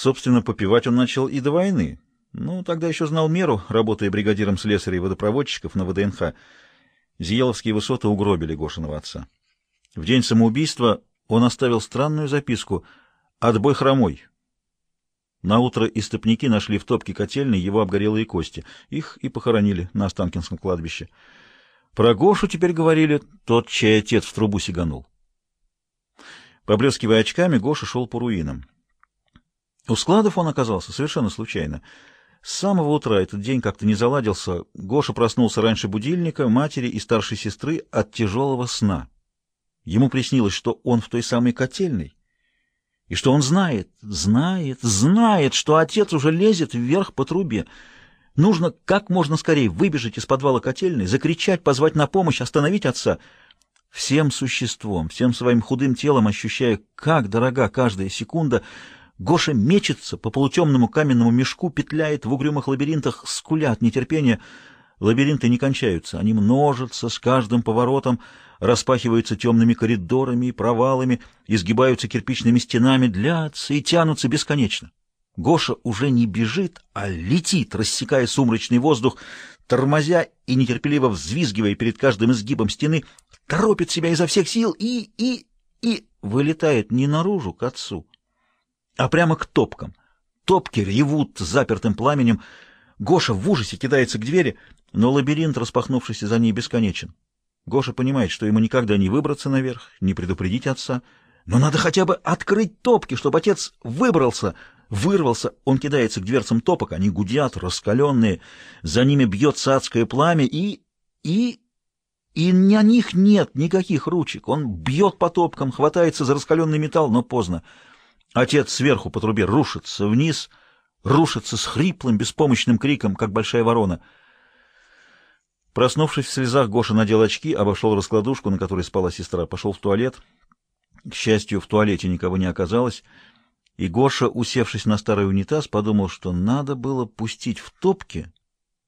Собственно, попивать он начал и до войны. Ну, тогда еще знал меру, работая бригадиром слесарей и водопроводчиков на ВДНХ. Зиеловские высоты угробили Гошиного отца. В день самоубийства он оставил странную записку «Отбой хромой». Наутро истопники нашли в топке котельной его обгорелые кости. Их и похоронили на Останкинском кладбище. Про Гошу теперь говорили, тот, чей отец в трубу сиганул. Поблескивая очками, Гоша шел по руинам. У складов он оказался совершенно случайно. С самого утра этот день как-то не заладился. Гоша проснулся раньше будильника, матери и старшей сестры от тяжелого сна. Ему приснилось, что он в той самой котельной, и что он знает, знает, знает, что отец уже лезет вверх по трубе. Нужно как можно скорее выбежать из подвала котельной, закричать, позвать на помощь, остановить отца. Всем существом, всем своим худым телом, ощущая, как дорога каждая секунда, Гоша мечется по полутемному каменному мешку, петляет в угрюмых лабиринтах, скуля от нетерпения. Лабиринты не кончаются, они множатся с каждым поворотом, распахиваются темными коридорами и провалами, изгибаются кирпичными стенами, длятся и тянутся бесконечно. Гоша уже не бежит, а летит, рассекая сумрачный воздух, тормозя и нетерпеливо взвизгивая перед каждым изгибом стены, торопит себя изо всех сил и, и, и вылетает не наружу, к отцу, а прямо к топкам. Топки ревут запертым пламенем. Гоша в ужасе кидается к двери, но лабиринт, распахнувшийся за ней, бесконечен. Гоша понимает, что ему никогда не выбраться наверх, не предупредить отца. Но надо хотя бы открыть топки, чтобы отец выбрался, вырвался. Он кидается к дверцам топок, они гудят, раскаленные. За ними бьется адское пламя, и... и... И на них нет никаких ручек. Он бьет по топкам, хватается за раскаленный металл, но поздно. Отец сверху по трубе рушится вниз, рушится с хриплым, беспомощным криком, как большая ворона. Проснувшись в слезах, Гоша надел очки, обошел раскладушку, на которой спала сестра, пошел в туалет. К счастью, в туалете никого не оказалось, и Гоша, усевшись на старый унитаз, подумал, что надо было пустить в топки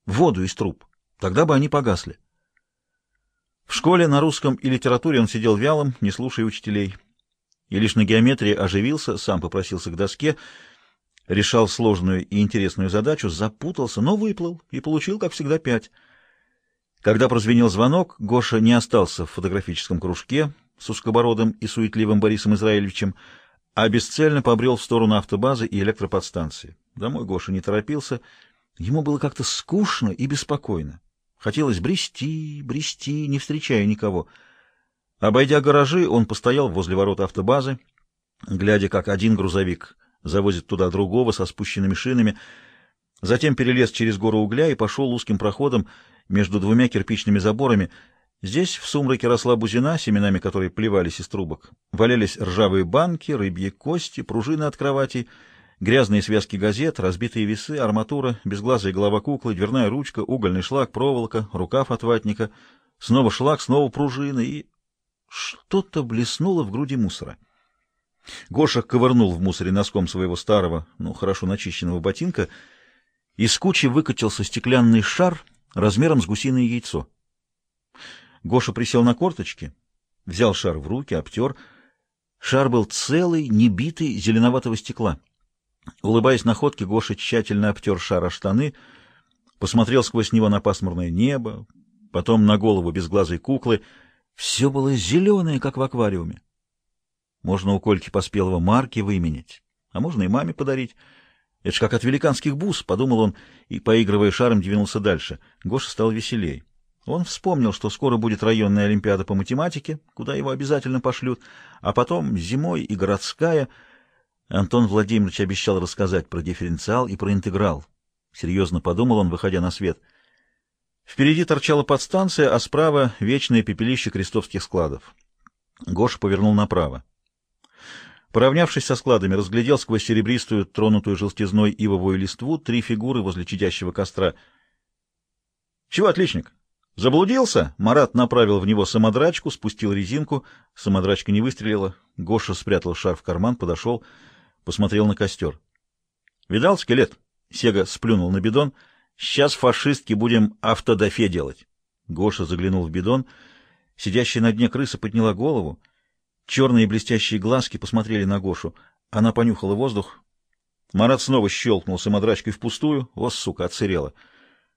воду из труб, тогда бы они погасли. В школе на русском и литературе он сидел вялым, не слушая учителей и лишь на геометрии оживился, сам попросился к доске, решал сложную и интересную задачу, запутался, но выплыл и получил, как всегда, пять. Когда прозвенел звонок, Гоша не остался в фотографическом кружке с узкобородым и суетливым Борисом Израилевичем, а бесцельно побрел в сторону автобазы и электроподстанции. Домой Гоша не торопился, ему было как-то скучно и беспокойно. Хотелось брести, брести, не встречая никого — Обойдя гаражи, он постоял возле ворот автобазы, глядя, как один грузовик завозит туда другого со спущенными шинами, затем перелез через гору угля и пошел узким проходом между двумя кирпичными заборами. Здесь в сумраке росла бузина, семенами которой плевались из трубок. Валялись ржавые банки, рыбьи кости, пружины от кроватей, грязные связки газет, разбитые весы, арматура, безглазая голова куклы, дверная ручка, угольный шлак, проволока, рукав от ватника, снова шлак, снова пружины и что-то блеснуло в груди мусора. Гоша ковырнул в мусоре носком своего старого, ну, хорошо начищенного ботинка, и с кучи выкатился стеклянный шар размером с гусиное яйцо. Гоша присел на корточки, взял шар в руки, обтер. Шар был целый, небитый, зеленоватого стекла. Улыбаясь находке, Гоша тщательно обтер шар о штаны, посмотрел сквозь него на пасмурное небо, потом на голову безглазой куклы — все было зеленое, как в аквариуме. Можно у Кольки Поспелого марки выменять, а можно и маме подарить. Это ж как от великанских бус, — подумал он, и, поигрывая шаром, двинулся дальше. Гоша стал веселей. Он вспомнил, что скоро будет районная олимпиада по математике, куда его обязательно пошлют, а потом зимой и городская. Антон Владимирович обещал рассказать про дифференциал и про интеграл. Серьезно подумал он, выходя на свет — Впереди торчала подстанция, а справа — вечное пепелище крестовских складов. Гоша повернул направо. Поравнявшись со складами, разглядел сквозь серебристую, тронутую желтизной ивовую листву три фигуры возле чадящего костра. — Чего, отличник? Заблудился? Марат направил в него самодрачку, спустил резинку. Самодрачка не выстрелила. Гоша спрятал шар в карман, подошел, посмотрел на костер. — Видал скелет? Сега сплюнул на бидон — Сейчас фашистки будем автодафе делать. Гоша заглянул в бидон. Сидящая на дне крыса подняла голову. Черные блестящие глазки посмотрели на Гошу. Она понюхала воздух. Марат снова щелкнул самодрачкой впустую. О, сука, отсырела.